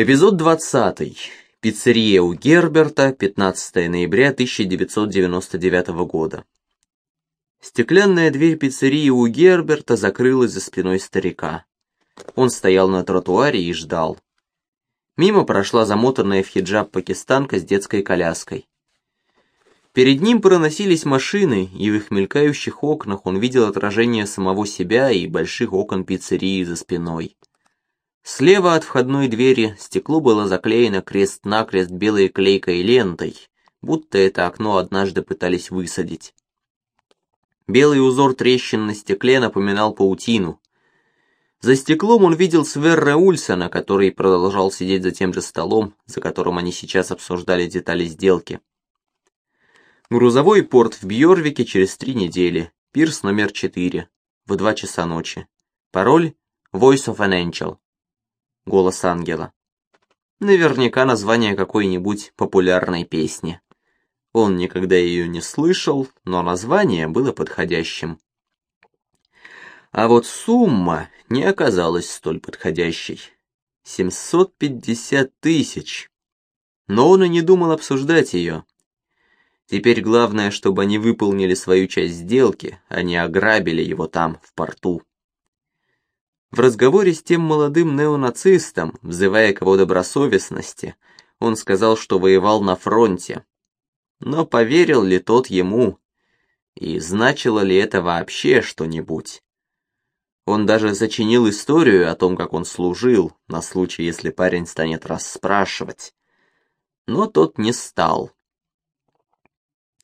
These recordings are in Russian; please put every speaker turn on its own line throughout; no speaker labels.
Эпизод 20. Пиццерия у Герберта, 15 ноября 1999 года. Стеклянная дверь пиццерии у Герберта закрылась за спиной старика. Он стоял на тротуаре и ждал. Мимо прошла замотанная в хиджаб пакистанка с детской коляской. Перед ним проносились машины, и в их мелькающих окнах он видел отражение самого себя и больших окон пиццерии за спиной. Слева от входной двери стекло было заклеено крест-накрест белой клейкой лентой, будто это окно однажды пытались высадить. Белый узор трещин на стекле напоминал паутину. За стеклом он видел Сверра Ульсона, который продолжал сидеть за тем же столом, за которым они сейчас обсуждали детали сделки. Грузовой порт в Бьорвике через три недели. Пирс номер четыре. В два часа ночи. Пароль Voice of an Angel. Голос ангела. Наверняка название какой-нибудь популярной песни. Он никогда ее не слышал, но название было подходящим. А вот сумма не оказалась столь подходящей. 750 тысяч. Но он и не думал обсуждать ее. Теперь главное, чтобы они выполнили свою часть сделки, а не ограбили его там, в порту. В разговоре с тем молодым неонацистом, взывая к его добросовестности, он сказал, что воевал на фронте. Но поверил ли тот ему? И значило ли это вообще что-нибудь? Он даже зачинил историю о том, как он служил, на случай, если парень станет расспрашивать. Но тот не стал.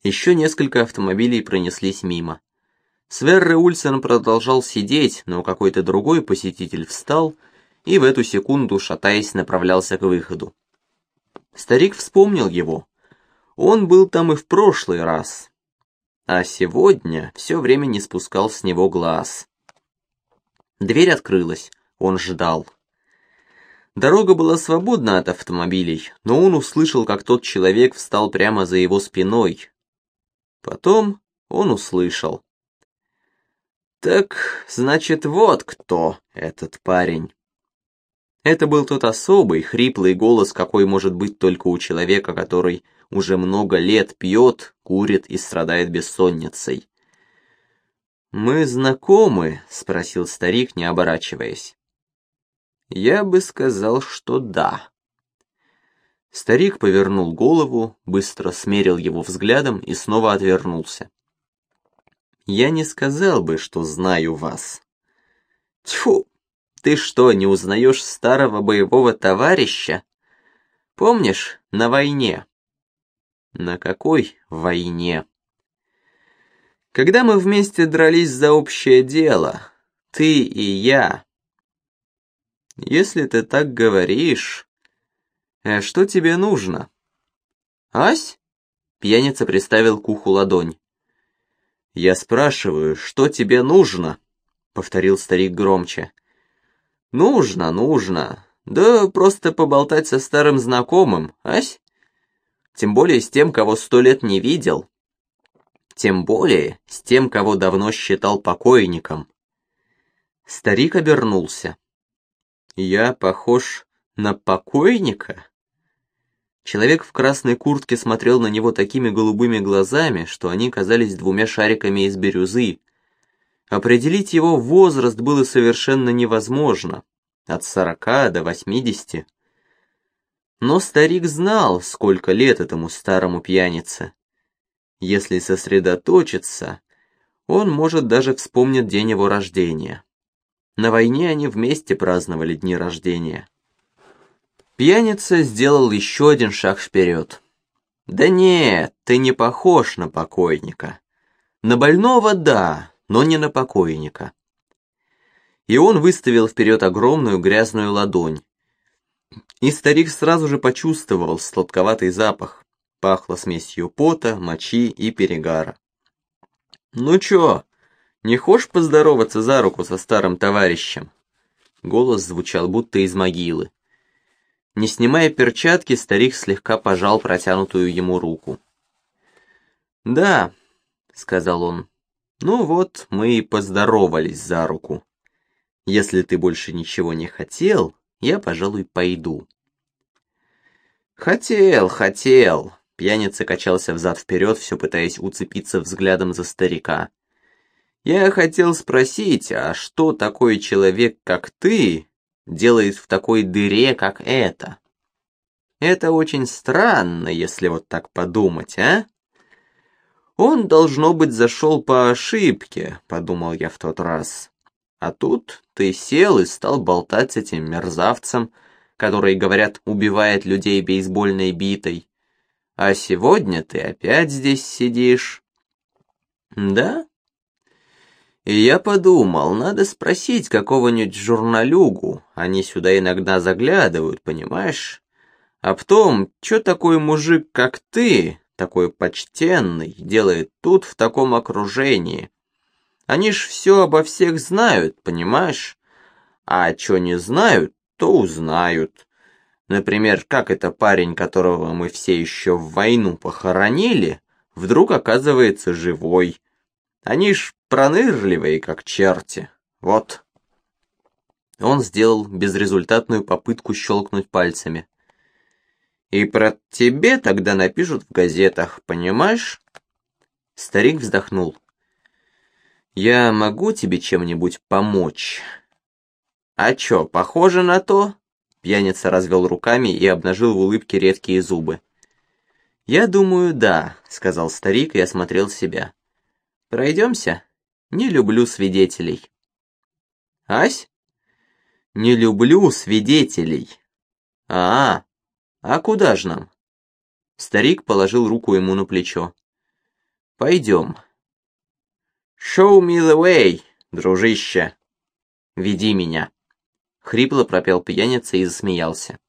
Еще несколько автомобилей пронеслись мимо. Сверре Ульсен продолжал сидеть, но какой-то другой посетитель встал и в эту секунду, шатаясь, направлялся к выходу. Старик вспомнил его. Он был там и в прошлый раз. А сегодня все время не спускал с него глаз. Дверь открылась, он ждал. Дорога была свободна от автомобилей, но он услышал, как тот человек встал прямо за его спиной, Потом он услышал. «Так, значит, вот кто этот парень». Это был тот особый, хриплый голос, какой может быть только у человека, который уже много лет пьет, курит и страдает бессонницей. «Мы знакомы?» — спросил старик, не оборачиваясь. «Я бы сказал, что да». Старик повернул голову, быстро смерил его взглядом и снова отвернулся. «Я не сказал бы, что знаю вас». «Тьфу! Ты что, не узнаешь старого боевого товарища? Помнишь, на войне?» «На какой войне?» «Когда мы вместе дрались за общее дело, ты и я». «Если ты так говоришь...» «Э, что тебе нужно?» «Ась?» Пьяница приставил к уху ладонь. «Я спрашиваю, что тебе нужно?» Повторил старик громче. «Нужно, нужно. Да просто поболтать со старым знакомым, ась? Тем более с тем, кого сто лет не видел. Тем более с тем, кого давно считал покойником». Старик обернулся. «Я похож на покойника?» Человек в красной куртке смотрел на него такими голубыми глазами, что они казались двумя шариками из бирюзы. Определить его возраст было совершенно невозможно, от сорока до восьмидесяти. Но старик знал, сколько лет этому старому пьянице. Если сосредоточиться, он может даже вспомнить день его рождения. На войне они вместе праздновали дни рождения. Пьяница сделал еще один шаг вперед. «Да нет, ты не похож на покойника. На больного – да, но не на покойника». И он выставил вперед огромную грязную ладонь. И старик сразу же почувствовал сладковатый запах. Пахло смесью пота, мочи и перегара. «Ну чё, не хочешь поздороваться за руку со старым товарищем?» Голос звучал будто из могилы. Не снимая перчатки, старик слегка пожал протянутую ему руку. «Да», — сказал он, — «ну вот, мы и поздоровались за руку. Если ты больше ничего не хотел, я, пожалуй, пойду. Хотел, хотел. Пьяница качался взад-вперед, все пытаясь уцепиться взглядом за старика. Я хотел спросить, а что такой человек, как ты, делает в такой дыре, как эта? Это очень странно, если вот так подумать, а? Он, должно быть, зашел по ошибке, подумал я в тот раз. А тут ты сел и стал болтать с этим мерзавцем, который, говорят, убивает людей бейсбольной битой. А сегодня ты опять здесь сидишь. Да? И я подумал, надо спросить какого-нибудь журналюгу, они сюда иногда заглядывают, понимаешь? А потом, что такой мужик, как ты, такой почтенный, делает тут в таком окружении? Они ж все обо всех знают, понимаешь? А что не знают, то узнают. Например, как это парень, которого мы все еще в войну похоронили, вдруг оказывается живой. Они ж пронырливые, как черти. Вот. Он сделал безрезультатную попытку щелкнуть пальцами. И про тебе тогда напишут в газетах, понимаешь? Старик вздохнул. Я могу тебе чем-нибудь помочь? А чё, похоже на то? Пьяница развел руками и обнажил в улыбке редкие зубы. «Я думаю, да», — сказал старик и осмотрел себя. «Пройдемся? Не люблю свидетелей». «Ась?» «Не люблю свидетелей». «А, а куда ж нам?» Старик положил руку ему на плечо. «Пойдем». «Show me the way, дружище!» «Веди меня!» Хрипло пропел пьяница и засмеялся.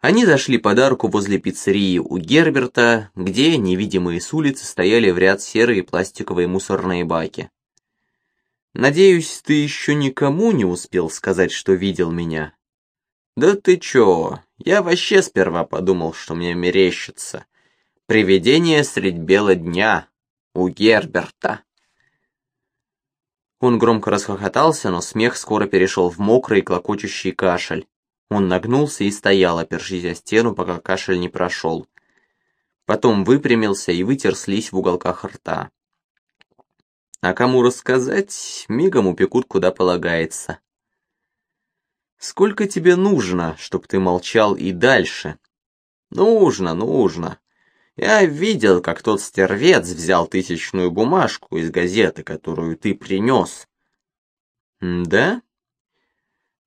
Они зашли под арку возле пиццерии у Герберта, где, невидимые с улицы, стояли в ряд серые пластиковые мусорные баки. «Надеюсь, ты еще никому не успел сказать, что видел меня?» «Да ты чё, я вообще сперва подумал, что мне мерещится. Привидение средь бела дня у Герберта». Он громко расхохотался, но смех скоро перешел в мокрый клокочущий кашель. Он нагнулся и стоял, опершись о стену, пока кашель не прошел. Потом выпрямился и вытер слизь в уголках рта. А кому рассказать, мигом упекут куда полагается. Сколько тебе нужно, чтоб ты молчал и дальше? Нужно, нужно. Я видел, как тот стервец взял тысячную бумажку из газеты, которую ты принес. Да?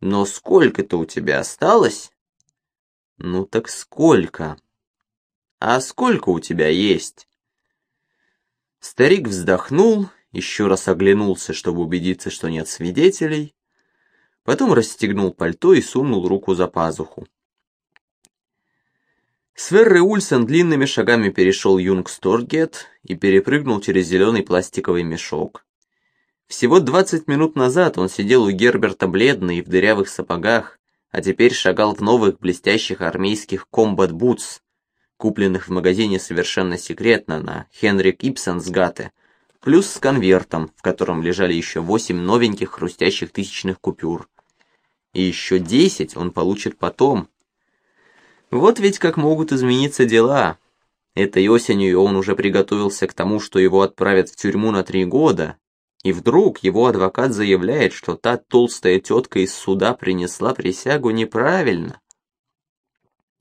Но сколько-то у тебя осталось? Ну так сколько? А сколько у тебя есть? Старик вздохнул, еще раз оглянулся, чтобы убедиться, что нет свидетелей, потом расстегнул пальто и сунул руку за пазуху. Сверре Ульсен длинными шагами перешел Юнгсторгет и перепрыгнул через зеленый пластиковый мешок. Всего 20 минут назад он сидел у Герберта бледный в дырявых сапогах, а теперь шагал в новых блестящих армейских комбат бутс, купленных в магазине совершенно секретно на Хенрик Ипсенсгате, плюс с конвертом, в котором лежали еще 8 новеньких хрустящих тысячных купюр. И еще 10 он получит потом, вот ведь как могут измениться дела. Этой осенью он уже приготовился к тому, что его отправят в тюрьму на три года, и вдруг его адвокат заявляет, что та толстая тетка из суда принесла присягу неправильно.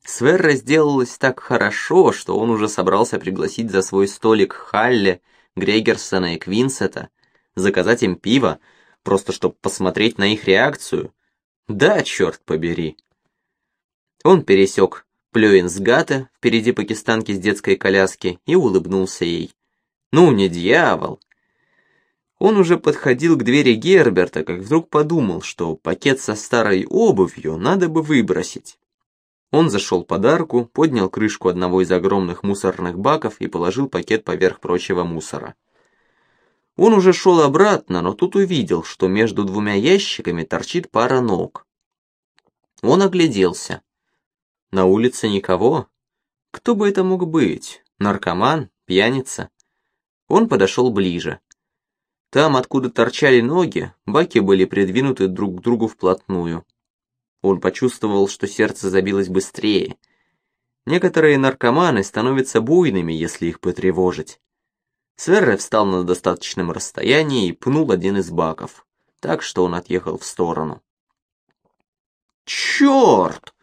Сверра сделалось так хорошо, что он уже собрался пригласить за свой столик Халле, Грегерсона и Квинсета, заказать им пиво, просто чтобы посмотреть на их реакцию. Да, черт побери. Он пересек Плюинсгата, впереди пакистанки с детской коляски, и улыбнулся ей. «Ну, не дьявол!» Он уже подходил к двери Герберта, как вдруг подумал, что пакет со старой обувью надо бы выбросить. Он зашел под арку, поднял крышку одного из огромных мусорных баков и положил пакет поверх прочего мусора. Он уже шел обратно, но тут увидел, что между двумя ящиками торчит пара ног. Он огляделся. На улице никого. Кто бы это мог быть? Наркоман? Пьяница? Он подошел ближе. Там, откуда торчали ноги, баки были придвинуты друг к другу вплотную. Он почувствовал, что сердце забилось быстрее. Некоторые наркоманы становятся буйными, если их потревожить. Сверре встал на достаточном расстоянии и пнул один из баков, так что он отъехал в сторону. «Черт!»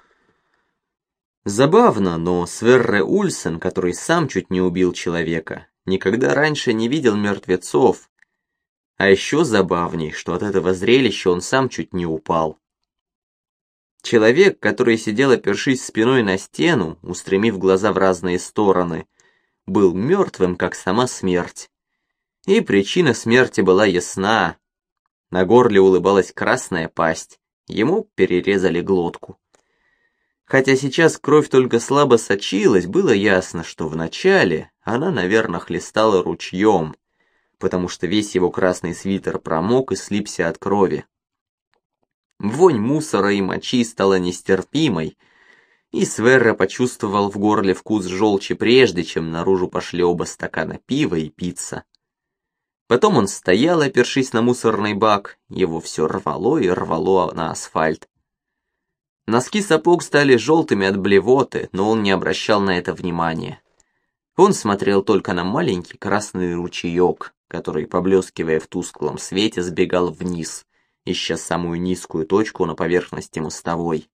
Забавно, но Сверре Ульсен, который сам чуть не убил человека, никогда раньше не видел мертвецов. А еще забавней, что от этого зрелища он сам чуть не упал. Человек, который сидел опершись спиной на стену, устремив глаза в разные стороны, был мертвым, как сама смерть. И причина смерти была ясна. На горле улыбалась красная пасть, ему перерезали глотку. Хотя сейчас кровь только слабо сочилась, было ясно, что вначале она, наверное, хлестала ручьем, потому что весь его красный свитер промок и слипся от крови. Вонь мусора и мочи стала нестерпимой, и Сверра почувствовал в горле вкус желчи прежде, чем наружу пошли оба стакана пива и пицца. Потом он стоял, опершись на мусорный бак, его все рвало и рвало на асфальт. Носки сапог стали желтыми от блевоты, но он не обращал на это внимания. Он смотрел только на маленький красный ручеек, который, поблескивая в тусклом свете, сбегал вниз, ища самую низкую точку на поверхности мостовой.